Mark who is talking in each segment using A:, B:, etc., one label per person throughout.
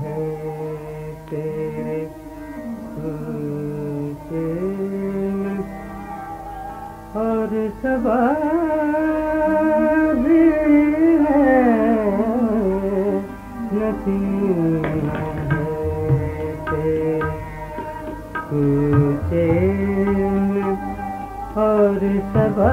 A: ہے تیرے اور سبا بھی ہے ہے تیرے اور سبا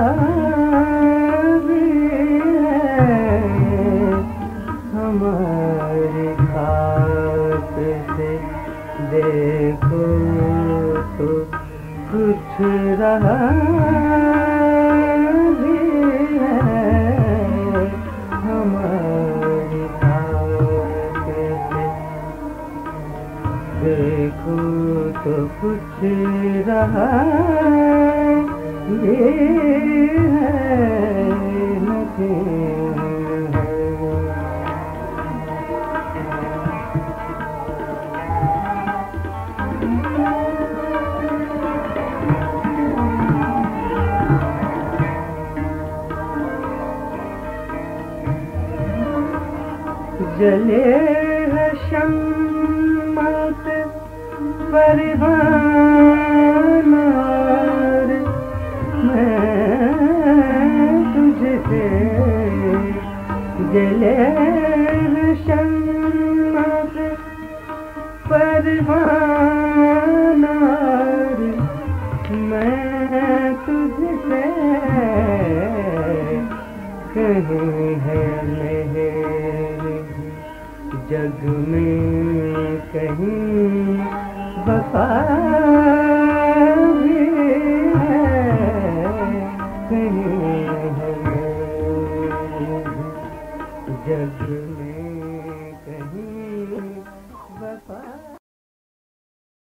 A: ہماری خاک سے دیکھو تو کچھ رہا بھی ہے۔ ہماری سے دیکھو تو کچھ رہا بھی ہے۔ نسیم جلے ہے شمت میں تجھ سے جلے ہے شمت، پریوان میں تجھ سے کہیں ہے میرے جگ میں کہیں وفا بھی ہے کہیں جگ میں کہیں وفا